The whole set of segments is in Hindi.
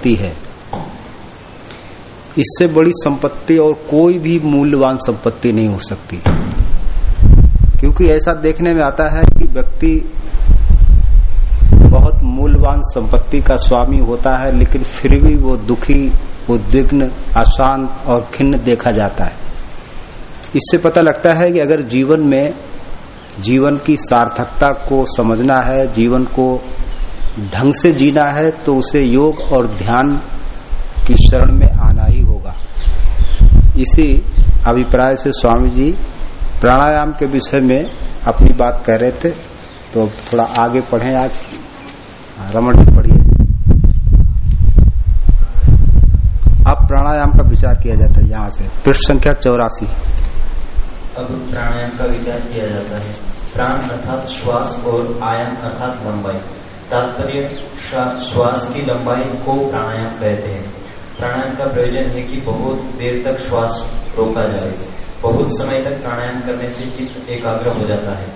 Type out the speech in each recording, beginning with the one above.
संपत्ति है। इससे बड़ी संपत्ति और कोई भी मूल्यवान संपत्ति नहीं हो सकती। क्योंकि ऐसा देखने में आता है कि व्यक्ति बहुत मूल्यवान संपत्ति का स्वामी होता है, लेकिन फिर भी वो दुखी उद्विग्न अशांत और खिन्न देखा जाता है। इससे पता लगता है कि अगर जीवन में जीवन की सार्थकता को समझना है, जीवन को ढंग से जीना है तो उसे योग और ध्यान की शरण में आना ही होगा। इसी अभिप्राय से स्वामी जी प्राणायाम के विषय में अपनी बात कह रहे थे। तो थोड़ा आगे पढ़ें आज। रमन जी, पढ़िए। अब प्राणायाम का विचार किया जाता है यहाँ से। पृष्ठ संख्या चौरासी। अब प्राणायाम का विचार किया जाता है। प्राण अर्थात श्वास और आयाम अर्थात लंबाई। तात्पर्य श्वास की लंबाई को प्राणायाम कहते हैं। प्राणायाम का प्रयोजन है कि बहुत देर तक श्वास रोका जाए। बहुत समय तक प्राणायाम करने से चित्त एकाग्र हो जाता है।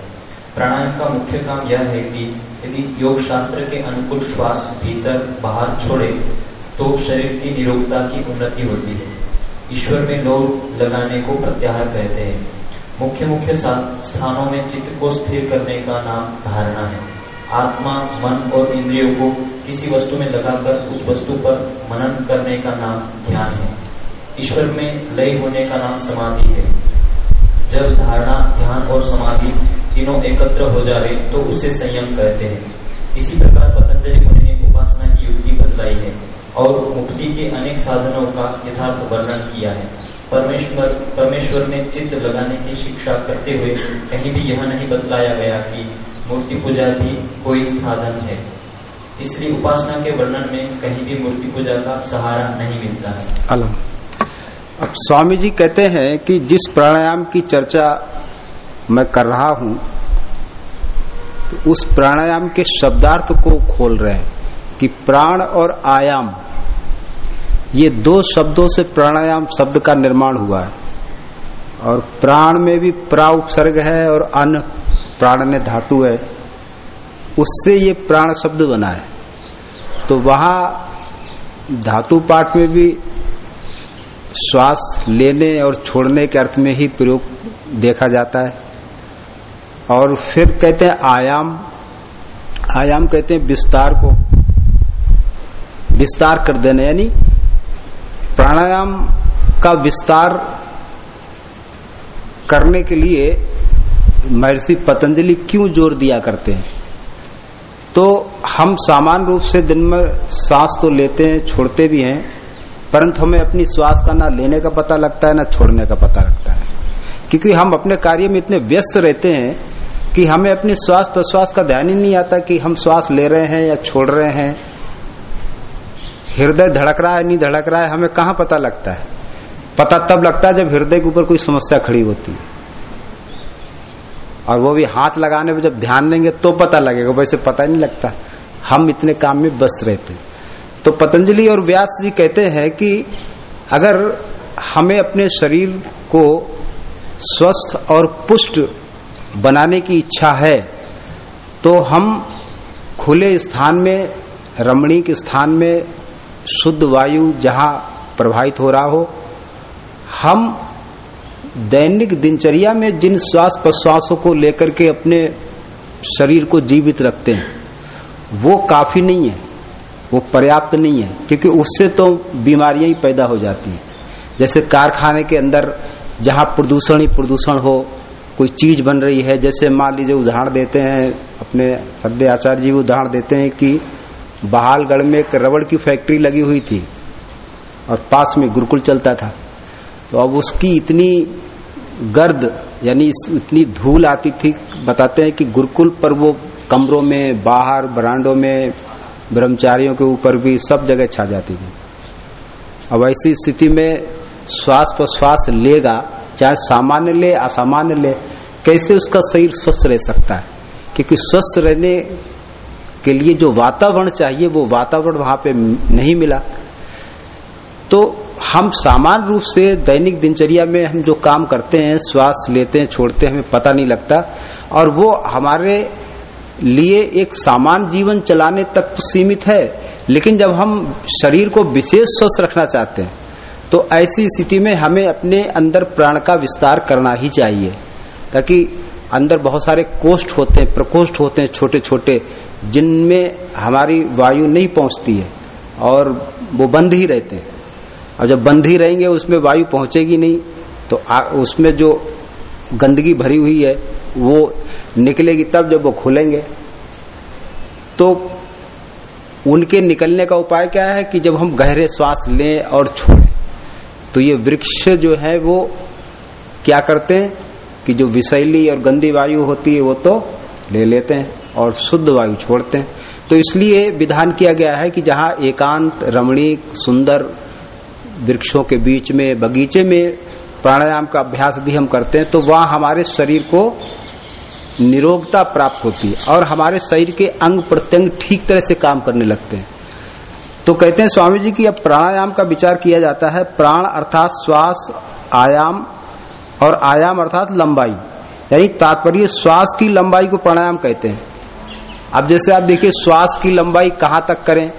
प्राणायाम का मुख्य काम यह है कि यदि योग शास्त्र के अनुकूल श्वास भीतर बाहर छोड़े तो शरीर की निरोगता की उन्नति होती है। ईश्वर में लोग लगाने को प्रत्याहार कहते हैं। मुख्य मुख्य स्थानों में चित्त को स्थिर करने का नाम धारणा है। आत्मा, मन और इंद्रियों को किसी वस्तु में लगाकर उस वस्तु पर मनन करने का नाम ध्यान है। ईश्वर में लय होने का नाम समाधि है। जब धारणा, ध्यान और समाधि तीनों एकत्र हो जाए तो उसे संयम कहते हैं। इसी प्रकार पतंजलि मुनि ने उपासना की युक्ति बतलाई है और मुक्ति के अनेक साधनों का यथार्थ वर्णन किया है। परमेश्वर परमेश्वर में चित्त लगाने की शिक्षा करते हुए कहीं भी यह नहीं बतलाया गया कि मूर्ति पूजा भी कोई साधन है। इसलिए उपासना के वर्णन में कहीं भी मूर्ति पूजा का सहारा नहीं मिलता है। अब स्वामी जी कहते हैं कि जिस प्राणायाम की चर्चा मैं कर रहा हूँ तो उस प्राणायाम के शब्दार्थ को खोल रहे हैं कि प्राण और आयाम, ये दो शब्दों से प्राणायाम शब्द का निर्माण हुआ है। और प्राण में भी प्रा उपसर्ग है और अन्न प्राण में धातु है, उससे ये प्राण शब्द बना है। तो वहाँ धातु पाठ में भी श्वास लेने और छोड़ने के अर्थ में ही प्रयोग देखा जाता है। और फिर कहते हैं आयाम। आयाम कहते हैं विस्तार को। विस्तार कर देना, यानी प्राणायाम का विस्तार करने के लिए महर्षि पतंजलि क्यों ज़ोर दिया करते हैं? तो हम सामान्य रूप से दिन में सांस तो लेते हैं, छोड़ते भी हैं, परंतु हमें अपनी श्वास का ना लेने का पता लगता है, ना छोड़ने का पता लगता है। क्योंकि हम अपने कार्य में इतने व्यस्त रहते हैं कि हमें अपने श्वास प्रश्वास का ध्यान ही नहीं आता कि हम श्वास ले रहे हैं या छोड़ रहे हैं। हृदय धड़क रहा है, नहीं धड़क रहा है, हमें कहा पता लगता है? पता तब लगता है जब हृदय के ऊपर कोई समस्या खड़ी होती है। और वो भी हाथ लगाने पर जब ध्यान देंगे तो पता लगेगा। वैसे पता नहीं लगता। हम इतने काम में व्यस्त रहते हैं। तो पतंजलि और व्यास जी कहते हैं कि अगर हमें अपने शरीर को स्वस्थ और पुष्ट बनाने की इच्छा है तो हम खुले स्थान में, रमणीक स्थान में शुद्ध वायु जहाँ प्रभावित हो रहा हो, हम दैनिक दिनचर्या में जिन श्वास प्रश्वासों को लेकर के अपने शरीर को जीवित रखते हैं, वो काफ़ी नहीं है, वो पर्याप्त नहीं है, क्योंकि उससे तो बीमारियाँ ही पैदा हो जाती है। जैसे कारखाने के अंदर जहाँ प्रदूषण ही प्रदूषण हो, कोई चीज़ बन रही है, जैसे मान लीजिए उदाहरण देते हैं, अपने सद्य आचार्य जी उदाहरण देते हैं कि बहालगढ़ में एक रबड़ की फैक्ट्री लगी हुई थी और पास में गुरुकुल चलता था। तो अब उसकी इतनी गर्द, यानी इतनी धूल आती थी, बताते हैं कि गुरुकुल पर वो कमरों में, बाहर बरांडों में, ब्रह्मचारियों के ऊपर भी सब जगह छा जाती थी। अब ऐसी स्थिति में श्वास प्रश्वास लेगा, चाहे सामान्य ले, असामान्य ले, कैसे उसका शरीर स्वस्थ रह सकता है? क्योंकि स्वस्थ रहने के लिए जो वातावरण चाहिए, वो वातावरण वहाँ पे नहीं मिला। तो हम सामान्य रूप से दैनिक दिनचर्या में हम जो काम करते हैं, श्वास लेते हैं, छोड़ते हैं, हमें पता नहीं लगता। और वो हमारे लिए एक सामान जीवन चलाने तक तो सीमित है। लेकिन जब हम शरीर को विशेष स्वस्थ रखना चाहते हैं तो ऐसी स्थिति में हमें अपने अंदर प्राण का विस्तार करना ही चाहिए। ताकि अंदर बहुत सारे कोष्ठ होते हैं, प्रकोष्ठ होते हैं छोटे छोटे जिनमें हमारी वायु नहीं पहुँचती है और वो बंद ही रहते हैं। और जब बंद ही रहेंगे उसमें वायु पहुंचेगी नहीं तो आ, उसमें जो गंदगी भरी हुई है वो निकलेगी तब जब वो खुलेंगे। तो उनके निकलने का उपाय क्या है कि जब हम गहरे श्वास लें और छोड़ें तो ये वृक्ष जो है वो क्या करते हैं कि जो विषैली और गंदी वायु होती है वो तो ले लेते हैं और शुद्ध वायु छोड़ते हैं। तो इसलिए विधान किया गया है कि जहाँ एकांत रमणीक सुंदर वृक्षों के बीच में, बगीचे में प्राणायाम का अभ्यास यदि हम करते हैं तो वहाँ हमारे शरीर को निरोगता प्राप्त होती है और हमारे शरीर के अंग प्रत्यंग ठीक तरह से काम करने लगते हैं। तो कहते हैं, स्वामी जी की अब प्राणायाम का विचार किया जाता है, प्राण अर्थात श्वास, आयाम और आयाम अर्थात लंबाई। यानी तात्पर्य श्वास की लंबाई को प्राणायाम कहते हैं। अब जैसे आप देखिए, श्वास की लंबाई कहाँ तक करें?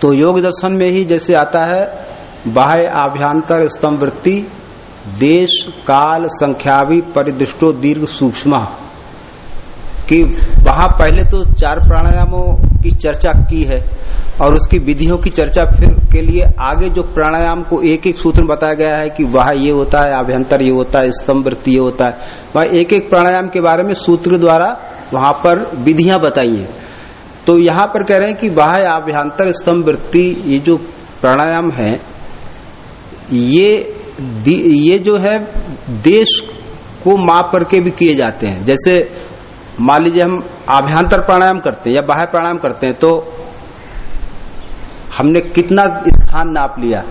तो योग दर्शन में ही जैसे आता है, बाह्य आभ्यंतर स्तंभ वृत्ति देश, काल, संख्यावी, परिदृष्टो, दीर्घ, सूक्ष्म। कि वहाँ पहले तो चार प्राणायामों की चर्चा की है, और उसकी विधियों की चर्चा फिर के लिए आगे जो प्राणायाम को एक एक सूत्र में बताया गया है कि वह ये होता है, आभ्यंतर ये होता है स्तंभ वृत्ति ये होता है। वह एक एक प्राणायाम के बारे में सूत्र द्वारा वहाँ पर विधियाँ बताई हैं। तो यहाँ पर कह रहे हैं कि बाह्य आभ्यंतर स्तंभ वृत्ति ये जो प्राणायाम है, ये ये जो है, देश को माप करके भी किए जाते हैं। जैसे मान लीजिए हम आभ्यंतर प्राणायाम करते हैं या बाह्य प्राणायाम करते हैं तो हमने कितना स्थान नाप लिया?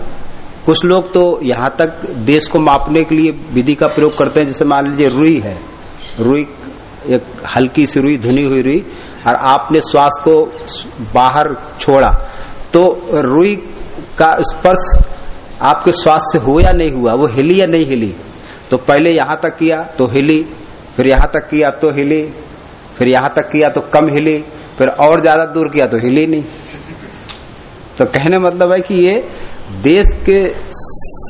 कुछ लोग तो यहाँ तक देश को मापने के लिए विधि का प्रयोग करते हैं, जैसे मान लीजिए रुई है। रुई एक हल्की सी रुई, धुनी हुई रुई। और आपने श्वास को बाहर छोड़ा तो रुई का स्पर्श आपके श्वास से हुआ या नहीं हुआ? वो हिली या नहीं हिली? तो पहले यहाँ तक किया तो हिली फिर यहाँ तक किया तो हिली फिर यहाँ तक किया तो कम हिली फिर और ज़्यादा दूर किया तो हिली नहीं। तो कहने मतलब है कि ये देश के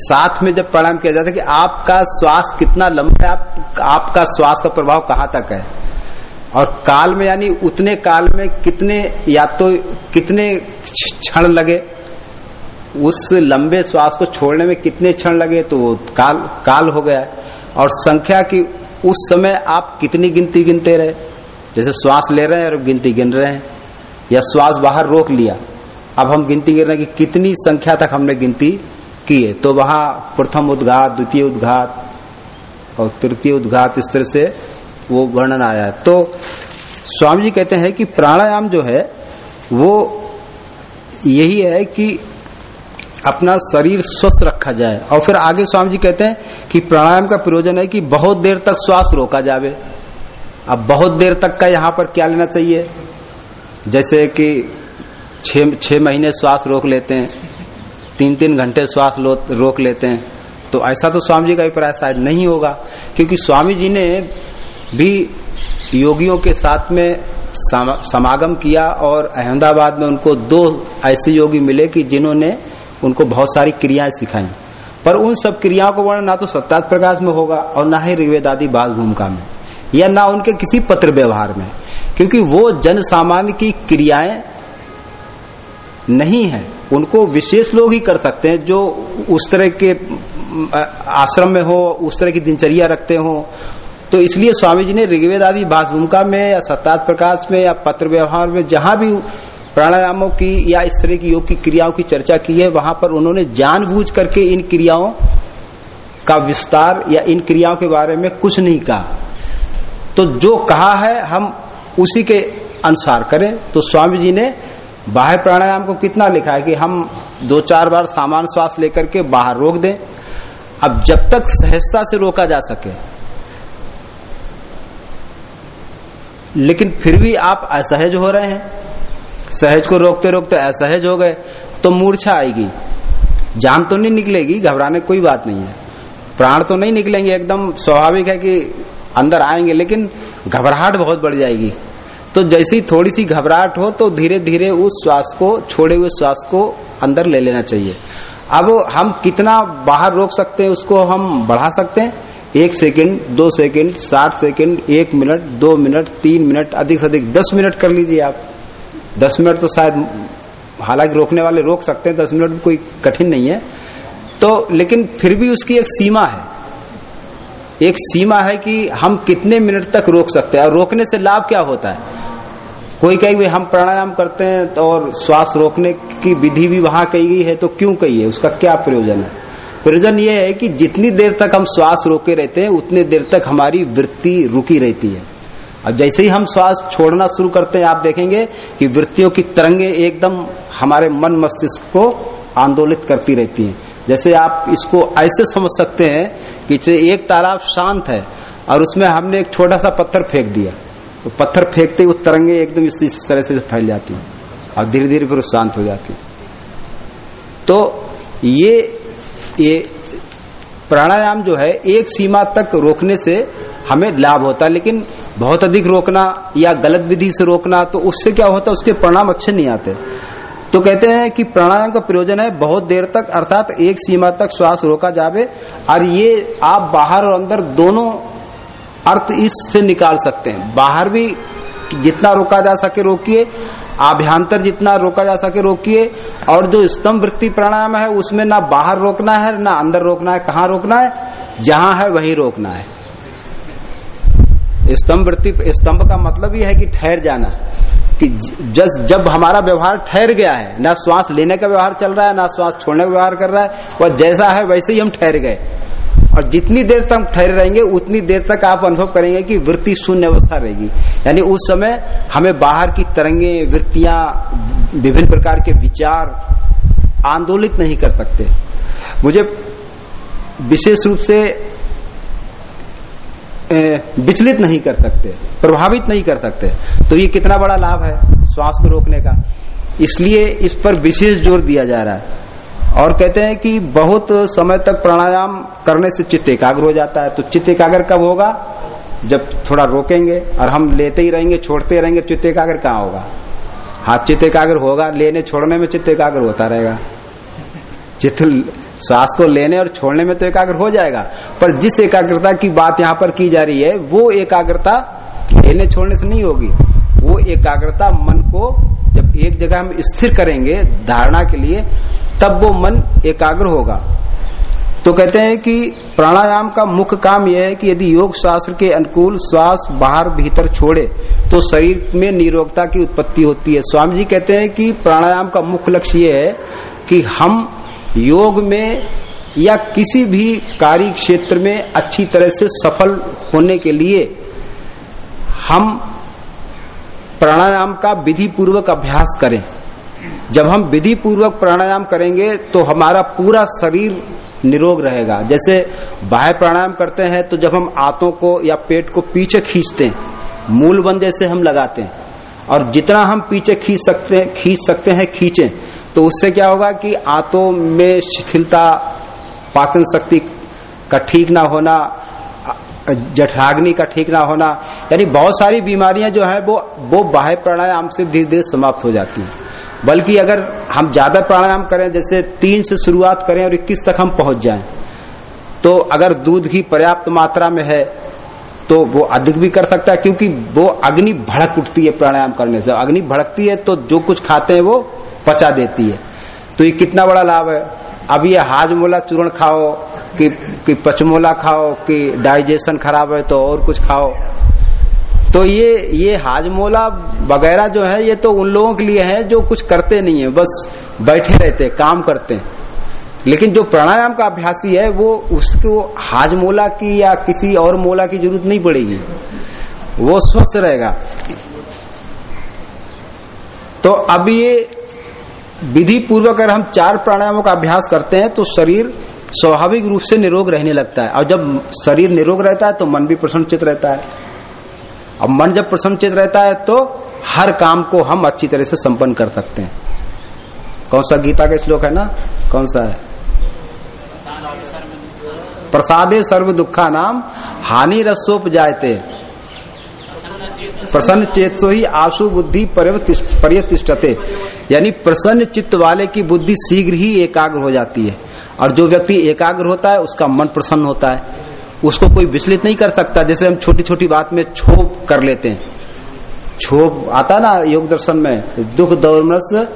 साथ में जब प्रणाम किया जाता है कि आपका श्वास कितना लंबा है आप, आपका श्वास का प्रभाव कहाँ तक है? और काल में, यानी उतने काल में कितने या तो कितने क्षण लगे, उस लंबे श्वास को छोड़ने में कितने क्षण लगे तो वो काल काल हो गया और संख्या की उस समय आप कितनी गिनती गिनते रहे? जैसे श्वास ले रहे हैं और गिनती गिन रहे हैं, या श्वास बाहर रोक लिया। अब हम गिनती गिन रहे हैं कि कितनी संख्या तक हमने गिनती की है। तो वहाँ प्रथम उद्घात, द्वितीय उद्घात और तृतीय उद्घात इस तरह से वो वर्णन आया है। तो स्वामी जी कहते हैं कि प्राणायाम जो है, वो यही है कि अपना शरीर स्वस्थ रखा जाए। और फिर आगे स्वामी जी कहते हैं कि प्राणायाम का प्रयोजन है कि बहुत देर तक श्वास रोका जावे। अब बहुत देर तक का यहाँ पर क्या लेना चाहिए? जैसे कि छह महीने श्वास रोक लेते हैं तीन तीन घंटे श्वास रोक लेते हैं तो ऐसा तो स्वामी जी का अभिप्राय शायद नहीं होगा। क्योंकि स्वामी जी ने भी योगियों के साथ में समागम किया और अहमदाबाद में उनको दो ऐसे योगी मिले कि जिन्होंने उनको बहुत सारी क्रियाएँ सिखाई। पर उन सब क्रियाओं को वर्णन ना तो सत्तात प्रकाश में होगा और ना ही ऋग्वेद आदि बाल भूमिका में, या ना उनके किसी पत्र व्यवहार में, क्योंकि वो जन सामान्य की क्रियाएँ नहीं है। उनको विशेष लोग ही कर सकते हैं जो उस तरह के आश्रम में हो, उस तरह की दिनचर्या रखते हो तो इसलिए स्वामी जी ने ऋग्वेद आदि भूमिका में, या सत्तात प्रकाश में, या पत्र व्यवहार में, जहाँ भी प्राणायामों की, या इस तरह की योग की क्रियाओं की चर्चा की है, वहाँ पर उन्होंने जानबूझ करके इन क्रियाओं का विस्तार, या इन क्रियाओं के बारे में कुछ नहीं कहा। तो जो कहा है, हम उसी के अनुसार करें। तो स्वामी जी ने बाह्य प्राणायाम को कितना लिखा है कि हम दो चार बार सामान्य श्वास लेकर के बाहर रोक दें। अब जब तक सहजता से रोका जा सके लेकिन फिर भी आप असहज हो रहे हैं। सहज को रोकते रोकते असहज हो गए तो मूर्छा आएगी। जान तो नहीं निकलेगी, घबराने कोई बात नहीं है। प्राण तो नहीं निकलेंगे, एकदम स्वाभाविक है कि अंदर आएँगे, लेकिन घबराहट बहुत बढ़ जाएगी। तो जैसी थोड़ी सी घबराहट हो तो धीरे धीरे उस श्वास को, छोड़े हुए श्वास को अंदर ले लेना चाहिए। अब हम कितना बाहर रोक सकते हैं, उसको हम बढ़ा सकते हैं? एक सेकंड, दो सेकंड साठ सेकंड, एक मिनट, दो मिनट, तीन मिनट, अधिक से अधिक, दस मिनट कर लीजिए आप। दस मिनट तो शायद हालाँकि रोकने वाले रोक सकते हैं, दस मिनट भी कोई कठिन नहीं है। तो लेकिन फिर भी उसकी एक सीमा है। एक सीमा है कि हम कितने मिनट तक रोक सकते हैं, और रोकने से लाभ क्या होता है? कोई कहे हम प्राणायाम करते हैं तो और श्वास रोकने की विधि भी वहाँ कही गई है तो क्यों कही है? उसका क्या प्रयोजन है? प्रयोजन ये है कि जितनी देर तक हम श्वास रोके रहते हैं उतनी देर तक हमारी वृत्ति रुकी रहती है। और जैसे ही हम श्वास छोड़ना शुरू करते हैं आप देखेंगे कि वृत्तियों की तरंगे एकदम हमारे मन मस्तिष्क को आंदोलित करती रहती हैं। जैसे आप इसको ऐसे समझ सकते हैं कि एक तालाब शांत है और उसमें हमने एक छोटा सा पत्थर फेंक दिया। तो पत्थर फेंकते ही वो तरंगे एकदम इस, इस तरह से फैल जाती है और धीरे धीरे फिर शांत हो जाती है। तो ये ये प्राणायाम जो है, एक सीमा तक रोकने से हमें लाभ होता है, लेकिन बहुत अधिक रोकना या गलत विधि से रोकना तो उससे क्या होता है, उसके परिणाम अच्छे नहीं आते। तो कहते हैं कि प्राणायाम का प्रयोजन है, बहुत देर तक, अर्थात एक सीमा तक श्वास रोका जावे, और ये आप बाहर और अंदर दोनों अर्थ इससे निकाल सकते हैं। बाहर भी जितना रोका जा सके रोकिए, आभ्यंतर जितना रोका जा सके रोकिए, और जो स्तंभ वृत्ति प्राणायाम है, उसमें ना बाहर रोकना है, ना अंदर रोकना है, कहाँ रोकना है? जहाँ है, वहीं रोकना है। स्तंभ वृत्ति स्तंभ का मतलब ये है कि ठहर जाना, कि जस, जब हमारा व्यवहार ठहर गया है, ना श्वास लेने का व्यवहार चल रहा है, ना श्वास छोड़ने का व्यवहार कर रहा है, वह जैसा है, वैसे ही हम ठहर गए। और जितनी देर तक ठहरे रहेंगे, उतनी देर तक आप अनुभव करेंगे कि वृत्ति शून्य अवस्था रहेगी। यानी उस समय हमें बाहर की तरंगे, वृत्तियाँ, विभिन्न प्रकार के विचार आंदोलित नहीं कर सकते। मुझे विशेष रूप से विचलित नहीं कर सकते, प्रभावित नहीं कर सकते। तो ये कितना बड़ा लाभ है, श्वास को रोकने का। इसलिए इस पर विशेष ज़ोर दिया जा रहा है। और कहते हैं कि बहुत समय तक प्राणायाम करने से चित्त एकाग्र हो जाता है। तो चित्त एकाग्र कब होगा? जब थोड़ा रोकेंगे और हम लेते ही रहेंगे, छोड़ते रहेंगे, चित्त एकाग्र कहाँ होगा? हाँ चित्त एकाग्र होगा, लेने छोड़ने में चित्त एकाग्र होता रहेगा। चित्त श्वास को लेने और छोड़ने में तो एकाग्र हो जाएगा। पर जिस एकाग्रता की बात यहाँ पर की जा रही है, वो एकाग्रता लेने छोड़ने से नहीं होगी। वो एकाग्रता मन को जब एक जगह हम स्थिर करेंगे धारणा के लिए तब वो मन एकाग्र होगा। तो कहते हैं कि प्राणायाम का मुख्य काम यह है कि यदि योग शास्त्र के अनुकूल श्वास बाहर भीतर छोड़े तो शरीर में निरोगता की उत्पत्ति होती है। स्वामी जी कहते हैं कि प्राणायाम का मुख्य लक्ष्य यह है कि हम योग में या किसी भी कार्य क्षेत्र में अच्छी तरह से सफल होने के लिए हम प्राणायाम का विधि पूर्वक अभ्यास करें। जब हम विधि पूर्वक प्राणायाम करेंगे तो हमारा पूरा शरीर निरोग रहेगा। जैसे बाह्य प्राणायाम करते हैं तो जब हम आंतों को या पेट को पीछे खींचते हैं, मूल बंद जैसे हम लगाते हैं, और जितना हम पीछे खींच सकते हैं, खींच सकते हैं, खींचे तो उससे क्या होगा कि आंतों में शिथिलता, पाचन शक्ति का ठीक ना होना जठराग्नि का ठीक ना होना, यानी बहुत सारी बीमारियाँ जो है, वो वो बाह्य प्राणायाम से धीरे धीरे समाप्त हो जाती हैं। बल्कि अगर हम ज़्यादा प्राणायाम करें, जैसे तीन से शुरुआत करें और इक्कीस तक हम पहुँच जाएँ तो अगर दूध की पर्याप्त मात्रा में है तो वो अधिक भी कर सकता है, क्योंकि वो अग्नि भड़क उठती है प्राणायाम करने से। अग्नि भड़कती है तो जो कुछ खाते हैं, वो पचा देती है। तो ये कितना बड़ा लाभ है? अब ये हाजमोला चूर्ण खाओ कि, कि पचमोला खाओ कि डाइजेशन खराब है तो और कुछ खाओ। तो ये ये हाजमोला वगैरह जो है ये तो उन लोगों के लिए है जो कुछ करते नहीं है बस बैठे रहते काम करते हैं। लेकिन जो प्राणायाम का अभ्यासी है वो उसको हाजमोला की या किसी और मोला की ज़रूरत नहीं पड़ेगी। वो स्वस्थ रहेगा। तो अब ये विधि पूर्वक अगर हम चार प्राणायामों का अभ्यास करते हैं तो शरीर स्वाभाविक रूप से निरोग रहने लगता है। और जब शरीर निरोग रहता है तो मन भी प्रसन्नचित रहता है। अब मन जब प्रसन्नचित रहता है तो हर काम को हम अच्छी तरह से संपन्न कर सकते हैं। कौन सा गीता का श्लोक है ना? कौन सा है? प्रसादे सर्व दुखा नाम, हानि रसोप जायते प्रसन्न चेत सो ही आशु बुद्धि पर्यतिष्ठते। यानी प्रसन्न चित्त वाले की बुद्धि शीघ्र ही एकाग्र हो जाती है। और जो व्यक्ति एकाग्र होता है, उसका मन प्रसन्न होता है। उसको कोई विचलित नहीं कर सकता। जैसे हम छोटी छोटी बात में क्षोभ कर लेते हैं। क्षोभ आता ना योग दर्शन में, दुख दौरमस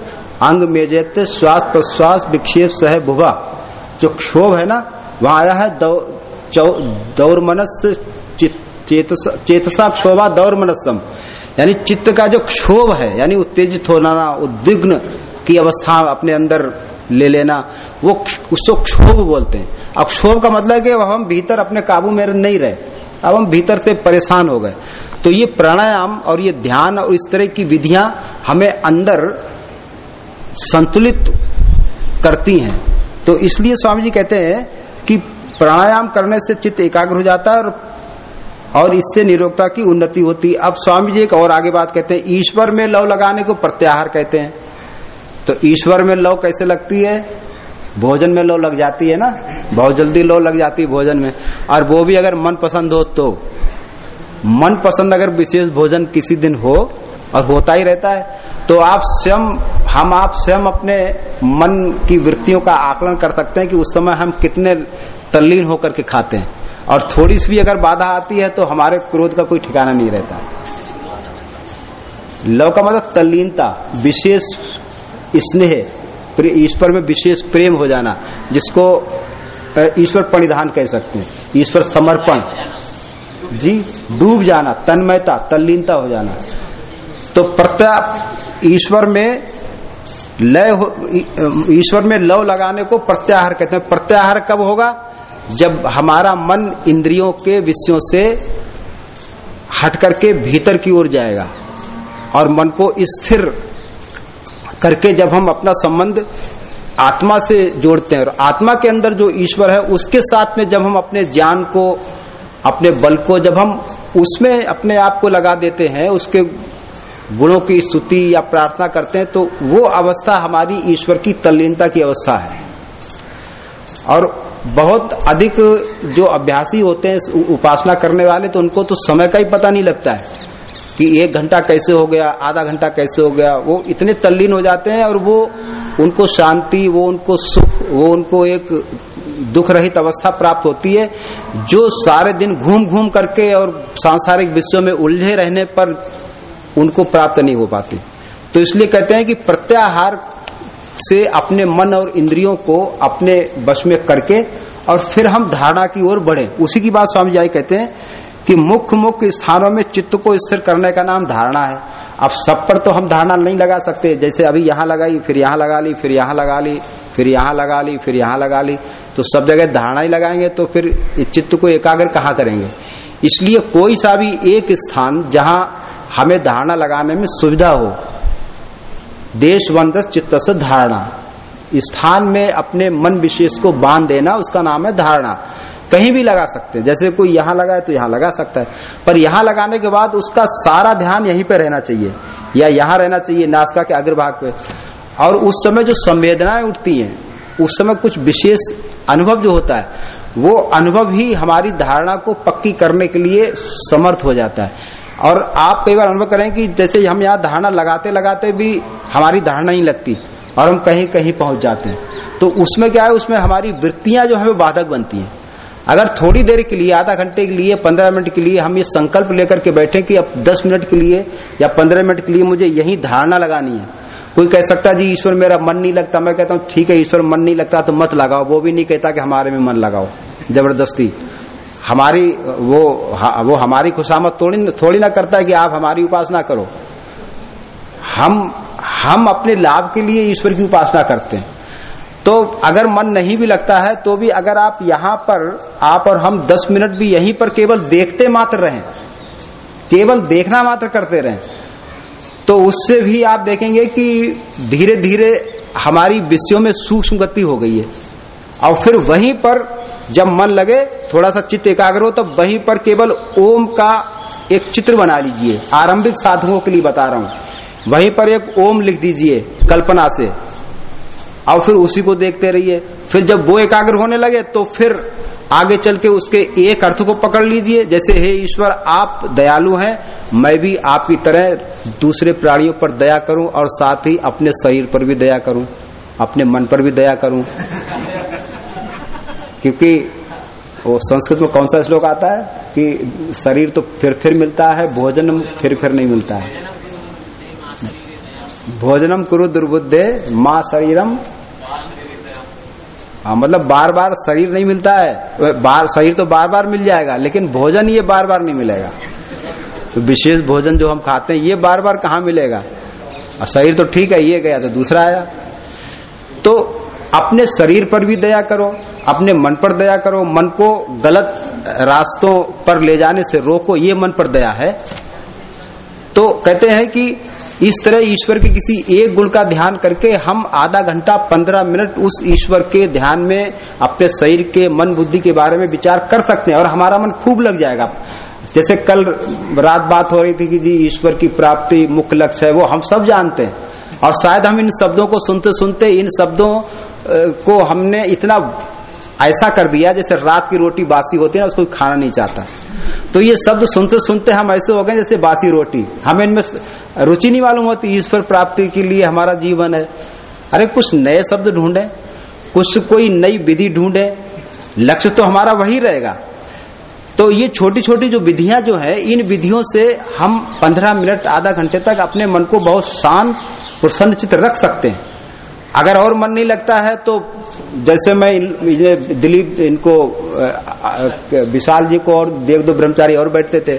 अंग मेजेत श्वास प्रश्वास विक्षेप सह भुवा। जो क्षोभ है ना, वहाँ आया है दौर मनस चेतसा क्षोभा दौर मनसम यानी चित्त का जो क्षोभ है, यानी उत्तेजित होना, उद्विग्न की अवस्था अपने अंदर ले लेना, वो उसको क्षोभ बोलते हैं। अब क्षोभ का मतलब है कि अब हम भीतर अपने काबू में नहीं रहे। अब हम भीतर से परेशान हो गए। तो ये प्राणायाम और ये ध्यान और इस तरह की विधियाँ हमें अंदर संतुलित करती हैं। तो इसलिए स्वामी जी कहते हैं कि प्राणायाम करने से चित्त एकाग्र हो जाता है और और इससे निरोगता की उन्नति होती। अब स्वामी जी एक और आगे बात कहते हैं, ईश्वर में लव लगाने को प्रत्याहार कहते हैं। तो ईश्वर में लव कैसे लगती है? भोजन में लव लग जाती है ना? बहुत जल्दी लव लग जाती है भोजन में। और वो भी अगर मन पसंद हो तो। मन पसंद अगर विशेष भोजन किसी दिन हो, और होता ही रहता है तो आप स्वयं, हम आप स्वयं अपने मन की वृत्तियों का आकलन कर सकते हैं कि उस समय हम कितने तल्लीन होकर के खाते हैं। और थोड़ी सी भी अगर बाधा आती है तो हमारे क्रोध का कोई ठिकाना नहीं रहता। लव का मतलब तल्लीनता, विशेष स्नेह ईश्वर में विशेष प्रेम हो जाना, जिसको ईश्वर परिधान कह सकते हैं। ईश्वर समर्पण। जी, डूब जाना, तन्मयता, तल्लीनता हो जाना। तो प्रत्या, ईश्वर में लय ईश्वर में लव लगाने को प्रत्याहार कहते हैं। प्रत्याहार कब होगा? जब हमारा मन इंद्रियों के विषयों से हट करके भीतर की ओर जाएगा और मन को स्थिर करके जब हम अपना संबंध आत्मा से जोड़ते हैं और आत्मा के अंदर जो ईश्वर है, उसके साथ में जब हम अपने ज्ञान को, अपने बल को, जब हम उसमें अपने आप को लगा देते हैं, उसके गुणों की स्तुति या प्रार्थना करते हैं तो वो अवस्था हमारी ईश्वर की तल्लीनता की अवस्था है। और बहुत अधिक जो अभ्यासी होते हैं उपासना करने वाले तो उनको तो समय का ही पता नहीं लगता है कि एक घंटा कैसे हो गया, आधा घंटा कैसे हो गया, वो इतने तल्लीन हो जाते हैं और वो, उनको शांति, वो उनको सुख, वो उनको एक दुख रहित अवस्था प्राप्त होती है, जो सारे दिन घूम घूम करके और सांसारिक विषयों में उलझे रहने पर उनको प्राप्त नहीं हो पाती। तो इसलिए कहते हैं कि प्रत्याहार से अपने मन और इंद्रियों को अपने वश में करके और फिर हम धारणा की ओर बढ़े। उसी की बात स्वामी जी कहते हैं कि मुख्य मुख्य स्थानों में चित्त को स्थिर करने का नाम धारणा है। अब सब पर तो हम धारणा नहीं लगा सकते। जैसे अभी यहाँ लगाई, फिर यहाँ लगा ली, फिर यहाँ लगा ली, फिर यहाँ लगा ली, फिर यहाँ लगा ली तो सब जगह धारणा ही लगाएँगे तो फिर चित्त को एकाग्र कहाँ करेंगे? इसलिए कोई सा भी एक स्थान जहाँ हमें धारणा लगाने में सुविधा हो देशवंत चित्त से धारणा स्थान में अपने मन विशेष को बाँध देना, उसका नाम है धारणा। कहीं भी लगा सकते हैं। जैसे कोई यहाँ लगाए तो यहाँ लगा सकता है। पर यहाँ लगाने के बाद उसका सारा ध्यान यहीं पे रहना चाहिए। या यहाँ रहना चाहिए नासका के अग्रभाग पे। और उस समय जो संवेदनाएँ उठती हैं, उस समय कुछ विशेष अनुभव जो होता है, वो अनुभव ही हमारी धारणा को पक्की करने के लिए समर्थ हो जाता है। और आप कई बार अनुभव करें कि जैसे हम यहाँ धारणा लगाते लगाते भी हमारी धारणा ही लगती और हम कहीं कहीं पहुँच जाते हैं। तो उसमें क्या है? उसमें हमारी वृत्तियाँ जो हमें बाधक बनती हैं। अगर थोड़ी देर के लिए, आधा घंटे के लिए, पंद्रह मिनट के लिए हम ये संकल्प लेकर के बैठे कि अब दस मिनट के लिए या पंद्रह मिनट के लिए मुझे यही धारणा लगानी है। कोई कह सकता जी, ईश्वर, मेरा मन नहीं लगता। मैं कहता हूँ, ठीक है, ईश्वर, मन नहीं लगता तो मत लगाओ। वो भी नहीं कहता कि हमारे में मन लगाओ। ज़बरदस्ती। हमारी, वो वो हमारी खुशामत थोड़ी थोड़ी ना करता है कि आप हमारी उपासना करो। हम हम अपने लाभ के लिए ईश्वर की उपासना करते हैं। तो अगर मन नहीं भी लगता है तो भी अगर आप यहाँ पर, आप और हम 10 मिनट भी यहीं पर केवल देखते मात्र रहें। केवल देखना मात्र करते रहें। तो उससे भी आप देखेंगे कि धीरे धीरे हमारी विषयों में सूक्ष्म गति हो गई है। और फिर वहीं पर जब मन लगे, थोड़ा सा चित्त एकाग्र हो, तब वहीं पर केवल ओम का एक चित्र बना लीजिए। आरंभिक साधकों के लिए बता रहा हूँ। वहीं पर एक ओम लिख दीजिए, कल्पना से। और फिर उसी को देखते रहिए। फिर जब वो एकाग्र होने लगे तो फिर आगे चल के उसके एक अर्थ को पकड़ लीजिए। जैसे, हे ईश्वर, आप दयालु हैं। मैं भी आपकी तरह दूसरे प्राणियों पर दया करूँ और साथ ही अपने शरीर पर भी दया करूँ, अपने मन पर भी दया करूँ। क्योंकि वो संस्कृत में कौन सा श्लोक आता है कि शरीर तो फिर फिर मिलता है भोजन फिर फिर नहीं मिलता है। भोजनम कुरु दुर्बुद्धे, माँ शरीरम। हाँ मतलब बार बार शरीर नहीं मिलता है। बार, शरीर तो बार बार मिल जाएगा, लेकिन भोजन ये बार बार नहीं मिलेगा। तो विशेष भोजन जो हम खाते हैं, ये बार बार कहाँ मिलेगा? और शरीर तो ठीक है, ये गया तो दूसरा आया। तो अपने शरीर पर भी दया करो। अपने मन पर दया करो, मन को गलत रास्तों पर ले जाने से रोको, ये मन पर दया है। तो कहते हैं कि इस तरह ईश्वर के किसी एक गुण का ध्यान करके हम आधा घंटा, पंद्रह मिनट उस ईश्वर के ध्यान में अपने शरीर के मन बुद्धि के बारे में विचार कर सकते हैं और हमारा मन खूब लग जाएगा। जैसे कल रात बात हो रही थी कि जी ईश्वर की प्राप्ति मुख्य लक्ष्य है, वो हम सब जानते हैं। और शायद हम इन शब्दों को सुनते सुनते इन शब्दों को हमने इतना ऐसा कर दिया जैसे रात की रोटी बासी होती है ना, उसको खाना नहीं चाहता। तो ये शब्द सुनते सुनते हम ऐसे हो गए जैसे बासी रोटी। हमें इनमें रुचि नहीं मालूम होती, ईश्वर प्राप्ति के लिए हमारा जीवन है। अरे कुछ नए शब्द ढूंढे, कुछ कोई नई विधि ढूंढे, लक्ष्य तो हमारा वही रहेगा। तो ये छोटी छोटी जो विधियाँ जो है, इन विधियों से हम पंद्रह मिनट, आधा घंटे तक अपने मन को बहुत शांत प्रसन्न चित्र रख सकते हैं। अगर और मन नहीं लगता है तो जैसे मैं दिलीप इनको विशाल जी को और देव दो ब्रह्मचारी और बैठते थे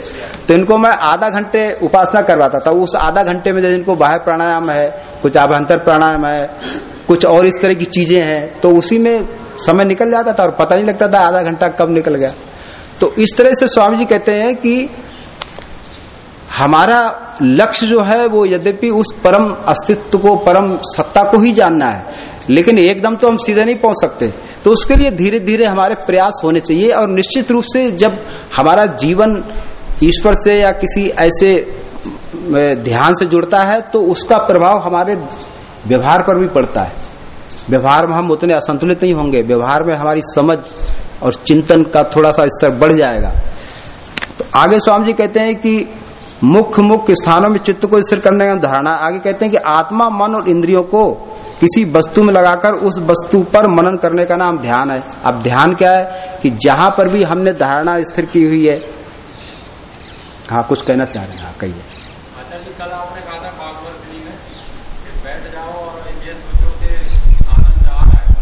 तो इनको मैं आधा घंटे उपासना करवाता था। उस आधा घंटे में जैसे इनको बाह्य प्राणायाम है, कुछ आभ्यंतर प्राणायाम है, कुछ और इस तरह की चीज़ें हैं तो उसी में समय निकल जाता था और पता नहीं लगता था आधा घंटा कब निकल गया। तो इस तरह से स्वामी जी कहते हैं कि हमारा लक्ष्य जो है वो यद्यपि उस परम अस्तित्व को, परम सत्ता को ही जानना है, लेकिन एकदम तो हम सीधे नहीं पहुँच सकते। तो उसके लिए धीरे धीरे हमारे प्रयास होने चाहिए और निश्चित रूप से जब हमारा जीवन ईश्वर से या किसी ऐसे ध्यान से जुड़ता है तो उसका प्रभाव हमारे व्यवहार पर भी पड़ता है। व्यवहार में हम उतने असंतुलित नहीं होंगे। व्यवहार में हमारी समझ और चिंतन का थोड़ा सा स्तर बढ़ जाएगा। तो आगे स्वामी जी कहते हैं कि मुख्य मुख्य स्थानों में चित्त को स्थिर करने का धारणा। आगे कहते हैं कि आत्मा, मन और इंद्रियों को किसी वस्तु में लगाकर उस वस्तु पर मनन करने का नाम ध्यान है। अब ध्यान क्या है? कि जहाँ पर भी हमने धारणा स्थिर की हुई है। हाँ कुछ कहना चाह रहे हैं। हाँ कहिए कल आपने कहा था में बैठ जाओ और ये सोचो कि आनंद आ रहा है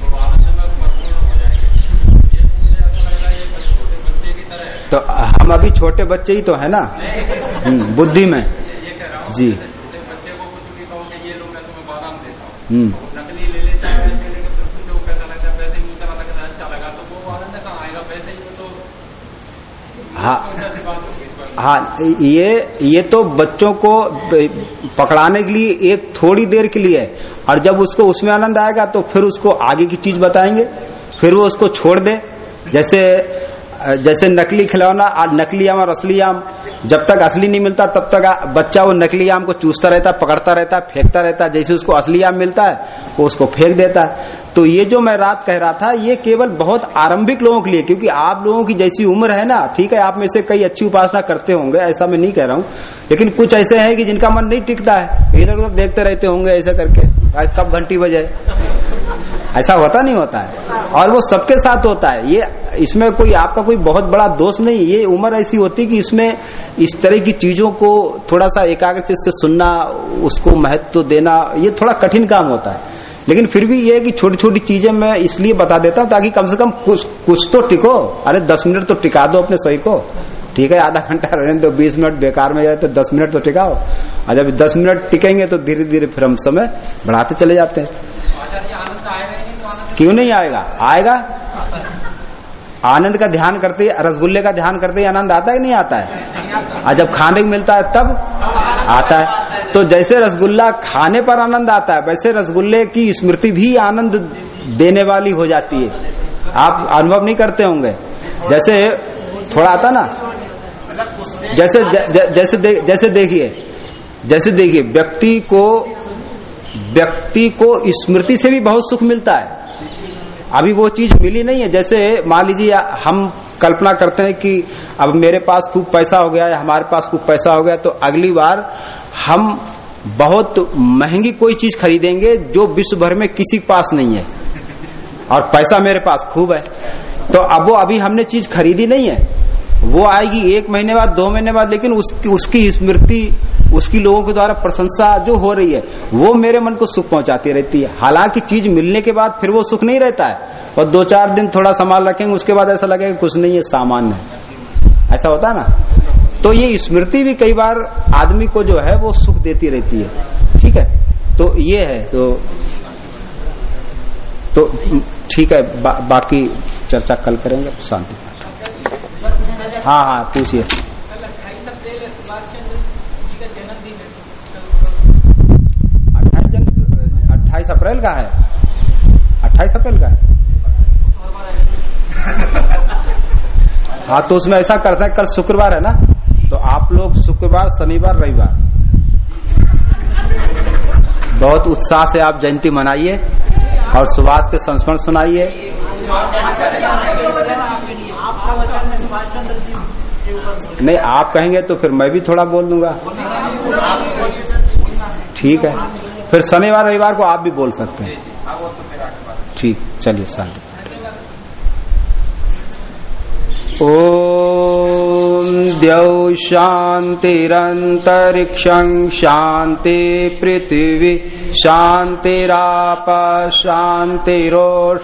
तो आनंद में परिपूर्ण हो जाएँगे ये तो मुझे ऐसा लग रहा है ये छोटे बच्चे की तरह है तो हम अभी छोटे बच्चे ही तो है ना? हम्म, बुद्धि में। जी। बच्चे को कुछ भी कहो कि ये लो मैं तुम्हें बादाम देता हूँ। हम्म। है है अच्छा तो वो आनंद कहाँ आएगा पैसे ही? तो हाँ। हाँ ये ये तो बच्चों को पकड़ाने के लिए एक थोड़ी देर के लिए है। और जब उसको उसमें आनंद आएगा तो फिर उसको आगे की चीज़ बताएँगे। फिर वो उसको छोड़ दे। जैसे जैसे नकली खिलौना नकली आम और असली आम, जब तक असली नहीं मिलता, तब तक बच्चा वो नकली आम को चूसता रहता, पकड़ता रहता, फेंकता रहता, जैसे उसको असली आम मिलता है, वो उसको फेंक देता है। तो ये जो मैं रात कह रहा था, ये केवल बहुत आरंभिक लोगों के लिए, क्योंकि आप लोगों की जैसी उम्र है ना, ठीक है, आप में से कई अच्छी उपासना करते होंगे, ऐसा मैं नहीं कह रहा हूँ। लेकिन कुछ ऐसे हैं कि जिनका मन नहीं टिकता है। इधर उधर देखते रहते होंगे ऐसा करके कब घंटी बजे ऐसा होता नहीं होता है। और वो सबके साथ होता है। ये, इसमें कोई, आपका कोई बहुत बड़ा दोष नहीं, ये उम्र ऐसी होती कि इसमें इस तरह की चीज़ों को थोड़ा सा एकाग्र से सुनना, उसको महत्व देना, ये थोड़ा कठिन काम होता है। लेकिन फिर भी ये कि छोटी छोटी चीज़ें मैं इसलिए बता देता हूँ ताकि कम से कम कुछ कुछ तो टिको। अरे दस मिनट तो टिका दो अपने सही को। ठीक है, आधा घंटा रहने दो, बीस मिनट बेकार में जाए तो दस मिनट तो टिकाओ। और जब दस मिनट टिकेंगे तो धीरे धीरे फिर हम समय बढ़ाते चले जाते हैं। क्यों नहीं आएगा? आएगा? आनंद का ध्यान करते, रसगुल्ले का ध्यान करते आनंद आता है नहीं आता है? और जब खाने को मिलता है तब आता है। तो जैसे रसगुल्ला खाने पर आनंद आता है, वैसे रसगुल्ले की स्मृति भी आनंद देने वाली हो जाती है। आप अनुभव नहीं करते होंगे। जैसे थोड़ा आता ना, जैसे जैसे जैसे देखिए जैसे देखिए, व्यक्ति को व्यक्ति को स्मृति से भी बहुत सुख मिलता है। अभी वो चीज़ मिली नहीं है। जैसे मान लीजिए, हम कल्पना करते हैं कि अब मेरे पास खूब पैसा हो गया या हमारे पास खूब पैसा हो गया तो अगली बार हम बहुत महँगी कोई चीज़ खरीदेंगे जो विश्व भर में किसी के पास नहीं है। और पैसा मेरे पास खूब है। तो अब वो अभी हमने चीज़ खरीदी नहीं है। वो आएगी एक महीने बाद दो महीने बाद लेकिन उसकी उसकी स्मृति उसकी लोगों के द्वारा प्रशंसा जो हो रही है वो मेरे मन को सुख पहुंचाती रहती है। हालाँकि चीज़ मिलने के बाद फिर वो सुख नहीं रहता है। और दो चार दिन थोड़ा संभाल रखेंगे उसके बाद ऐसा लगेगा कुछ नहीं है सामान्य है। ऐसा होता है ना? तो ये स्मृति भी कई बार आदमी को जो है वो सुख देती रहती है। ठीक है? तो ये है तो तो ठीक है बा, बाकी चर्चा कल करेंगे शांति। हाँ। हाँ पूछिए। अट्ठाईस अट्ठाईस अप्रैल का है। अट्ठाईस अप्रैल का है। हाँ तो उसमें ऐसा करते हैं, कल शुक्रवार है ना? तो आप लोग शुक्रवार, शनिवार, रविवार। बहुत उत्साह से आप जयंती मनाइए और सुभाष के संस्मरण सुनाइए। नहीं, आप कहेंगे तो फिर मैं भी थोड़ा बोल दूँगा। ठीक है। फिर शनिवार, रविवार को आप भी बोल सकते हैं। ठीक, चलिए शांति ॐ द्यौ शान्तिरन्तरिक्षं शान्ति पृथिवी शान्तिराप शान्तिरोष